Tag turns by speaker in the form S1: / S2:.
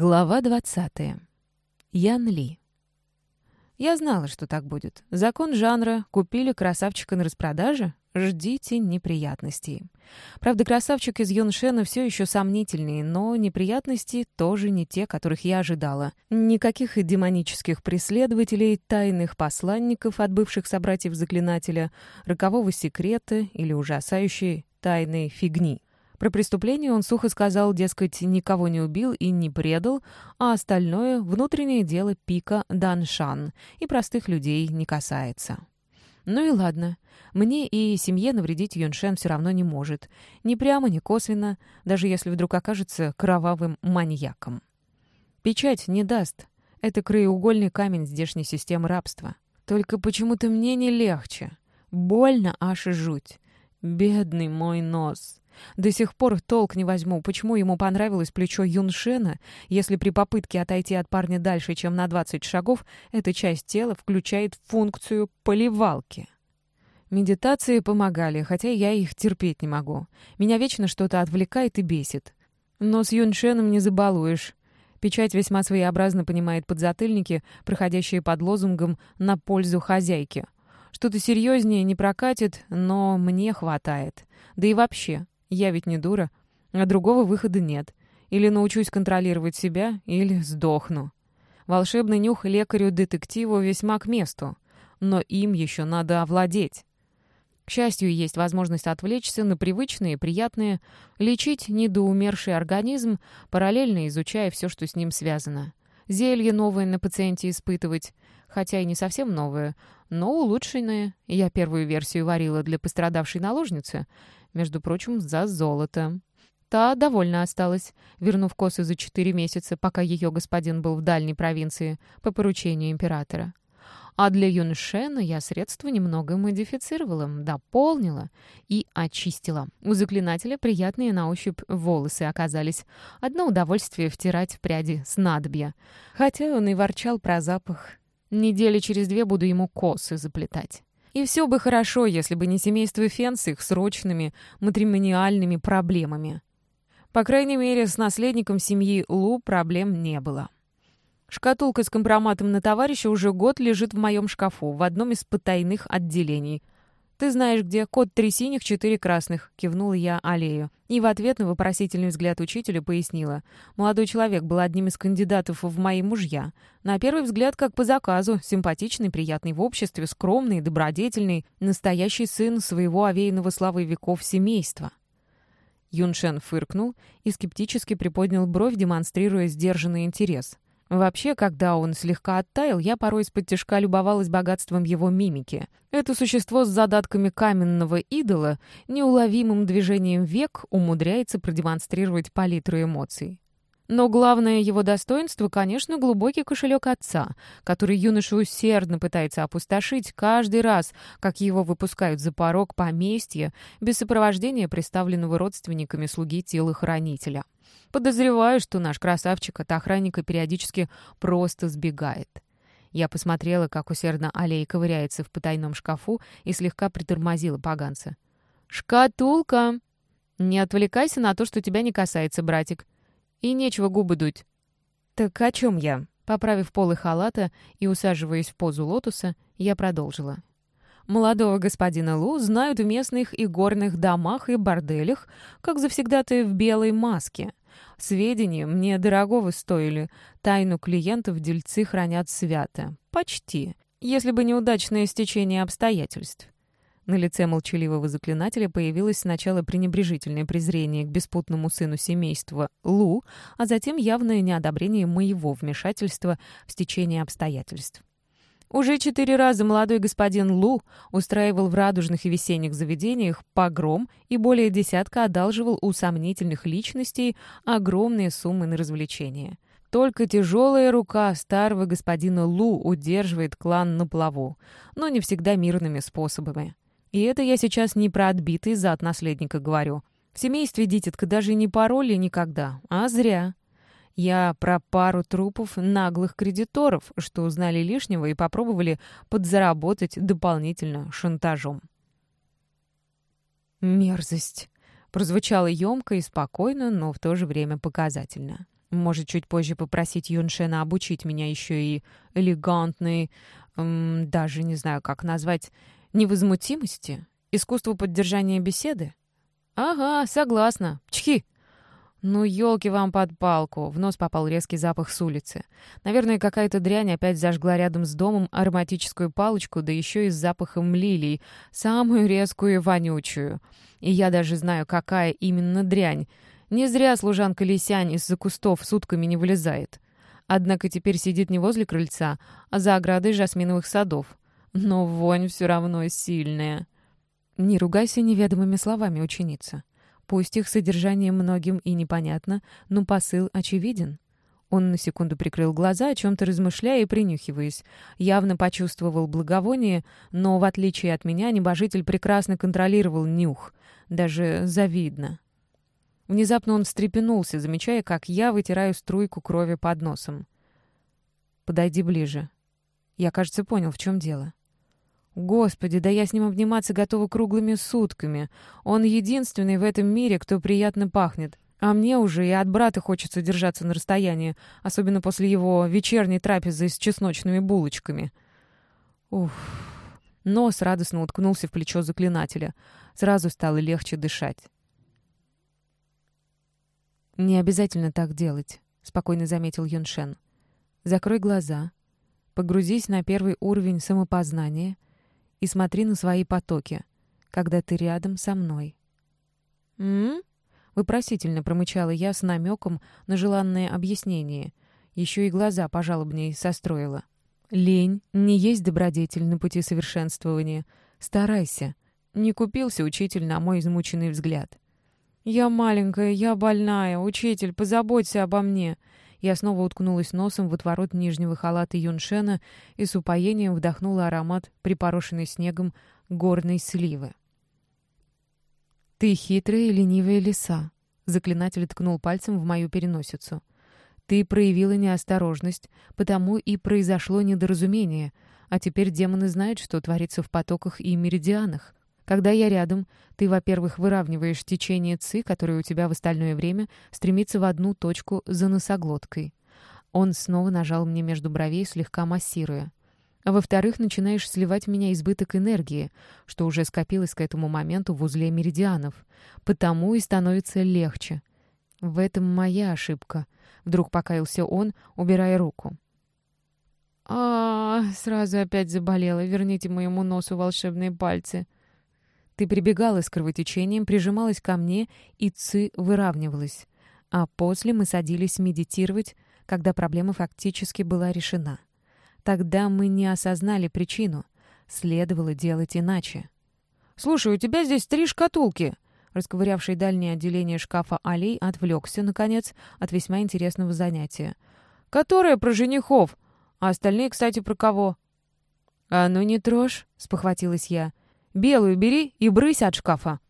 S1: Глава 20. Ян Ли. Я знала, что так будет. Закон жанра «купили красавчика на распродаже» — ждите неприятностей. Правда, красавчик из Юншена все еще сомнительный, но неприятности тоже не те, которых я ожидала. Никаких демонических преследователей, тайных посланников от бывших собратьев Заклинателя, рокового секрета или ужасающей тайной фигни. Про преступление он сухо сказал, дескать, никого не убил и не предал, а остальное — внутреннее дело пика Даншан и простых людей не касается. Ну и ладно. Мне и семье навредить Юншен все равно не может. Ни прямо, ни косвенно, даже если вдруг окажется кровавым маньяком. Печать не даст. Это краеугольный камень здешней системы рабства. Только почему-то мне не легче. Больно аж и жуть. Бедный мой нос. До сих пор толк не возьму, почему ему понравилось плечо Юншена, если при попытке отойти от парня дальше, чем на 20 шагов, эта часть тела включает функцию поливалки. Медитации помогали, хотя я их терпеть не могу. Меня вечно что-то отвлекает и бесит. Но с Юншеном не забалуешь. Печать весьма своеобразно понимает подзатыльники, проходящие под лозунгом «на пользу хозяйки». Что-то серьезнее не прокатит, но мне хватает. Да и вообще, я ведь не дура, а другого выхода нет. Или научусь контролировать себя, или сдохну. Волшебный нюх лекарю-детективу весьма к месту, но им еще надо овладеть. К счастью, есть возможность отвлечься на привычные, приятные, лечить недоумерший организм, параллельно изучая все, что с ним связано. Зелье новое на пациенте испытывать, хотя и не совсем новое, но улучшенное. Я первую версию варила для пострадавшей наложницы — между прочим, за золото. Та довольно осталась, вернув косы за четыре месяца, пока ее господин был в дальней провинции, по поручению императора. А для Юншена я средства немного модифицировала, дополнила и очистила. У заклинателя приятные на ощупь волосы оказались. Одно удовольствие втирать в пряди снадобья. Хотя он и ворчал про запах. Недели через две буду ему косы заплетать. И все бы хорошо, если бы не семейство Фен с их срочными матримониальными проблемами. По крайней мере, с наследником семьи Лу проблем не было. Шкатулка с компроматом на товарища уже год лежит в моем шкафу, в одном из потайных отделений. «Ты знаешь, где код три синих, четыре красных», — кивнула я Аллею. И в ответ на вопросительный взгляд учителя пояснила. Молодой человек был одним из кандидатов в мои мужья. На первый взгляд, как по заказу, симпатичный, приятный в обществе, скромный, добродетельный, настоящий сын своего овеянного славы веков семейства. Юншен фыркнул и скептически приподнял бровь, демонстрируя сдержанный интерес — Вообще, когда он слегка оттаял, я порой из-под тяжка любовалась богатством его мимики. Это существо с задатками каменного идола неуловимым движением век умудряется продемонстрировать палитру эмоций. Но главное его достоинство, конечно, глубокий кошелек отца, который юноша усердно пытается опустошить каждый раз, как его выпускают за порог поместья без сопровождения представленного родственниками слуги телохранителя. Подозреваю, что наш красавчик от охранника периодически просто сбегает. Я посмотрела, как усердно Алей ковыряется в потайном шкафу и слегка притормозила поганца. «Шкатулка! Не отвлекайся на то, что тебя не касается, братик. И нечего губы дуть». «Так о чем я?» Поправив полы халата и усаживаясь в позу лотоса, я продолжила. Молодого господина Лу знают в местных и горных домах и борделях, как завсегдатые в белой маске. Сведения мне дорогого стоили. Тайну клиентов дельцы хранят свято. Почти. Если бы неудачное стечение обстоятельств. На лице молчаливого заклинателя появилось сначала пренебрежительное презрение к беспутному сыну семейства Лу, а затем явное неодобрение моего вмешательства в стечение обстоятельств. Уже четыре раза молодой господин Лу устраивал в радужных и весенних заведениях погром и более десятка одалживал у сомнительных личностей огромные суммы на развлечения. Только тяжелая рука старого господина Лу удерживает клан на плаву, но не всегда мирными способами. И это я сейчас не про отбитый зад наследника говорю. В семействе дитятка даже не пароли никогда, а зря. Я про пару трупов наглых кредиторов, что узнали лишнего и попробовали подзаработать дополнительно шантажом. «Мерзость!» — прозвучало емко и спокойно, но в то же время показательно. Может, чуть позже попросить Юншена обучить меня еще и элегантной, эм, даже не знаю, как назвать, невозмутимости? Искусству поддержания беседы? Ага, согласна. Чхи! «Ну, елки вам под палку!» В нос попал резкий запах с улицы. Наверное, какая-то дрянь опять зажгла рядом с домом ароматическую палочку, да еще и с запахом лилий, самую резкую и вонючую. И я даже знаю, какая именно дрянь. Не зря служанка Лисянь из-за кустов сутками не вылезает. Однако теперь сидит не возле крыльца, а за оградой жасминовых садов. Но вонь все равно сильная. Не ругайся неведомыми словами, ученица. Пусть их содержание многим и непонятно, но посыл очевиден. Он на секунду прикрыл глаза, о чем-то размышляя и принюхиваясь. Явно почувствовал благовоние, но, в отличие от меня, небожитель прекрасно контролировал нюх. Даже завидно. Внезапно он встрепенулся, замечая, как я вытираю струйку крови под носом. «Подойди ближе». Я, кажется, понял, в чем дело. Господи, да я с ним обниматься готова круглыми сутками. Он единственный в этом мире, кто приятно пахнет. А мне уже и от брата хочется держаться на расстоянии, особенно после его вечерней трапезы с чесночными булочками. Уф. Нос радостно уткнулся в плечо заклинателя. Сразу стало легче дышать. «Не обязательно так делать», — спокойно заметил Юншен. «Закрой глаза, погрузись на первый уровень самопознания — и смотри на свои потоки, когда ты рядом со мной». «М?», Выпросительно промычала я с намеком на желанное объяснение. Еще и глаза пожалобней состроила. «Лень не есть добродетель на пути совершенствования. Старайся». Не купился учитель на мой измученный взгляд. «Я маленькая, я больная. Учитель, позаботься обо мне. Я снова уткнулась носом в отворот нижнего халата Юншена и с упоением вдохнула аромат, припорошенный снегом, горной сливы. «Ты хитрая и ленивая лиса», — заклинатель ткнул пальцем в мою переносицу. «Ты проявила неосторожность, потому и произошло недоразумение, а теперь демоны знают, что творится в потоках и меридианах. Когда я рядом, ты, во-первых, выравниваешь течение ЦИ, которое у тебя в остальное время стремится в одну точку за носоглоткой. Он снова нажал мне между бровей, слегка массируя. А во-вторых, начинаешь сливать в меня избыток энергии, что уже скопилось к этому моменту в узле меридианов. Потому и становится легче. В этом моя ошибка. Вдруг покаялся он, убирая руку. а, -а, -а сразу опять заболела. Верните моему носу волшебные пальцы. Ты прибегала с кровотечением, прижималась ко мне, и ци выравнивалась. А после мы садились медитировать, когда проблема фактически была решена. Тогда мы не осознали причину. Следовало делать иначе. «Слушай, у тебя здесь три шкатулки!» Расковырявший дальнее отделение шкафа Алей отвлекся, наконец, от весьма интересного занятия. «Которая про женихов, а остальные, кстати, про кого?» «А ну не трожь!» — спохватилась я. Белую бери и брысь от шкафа».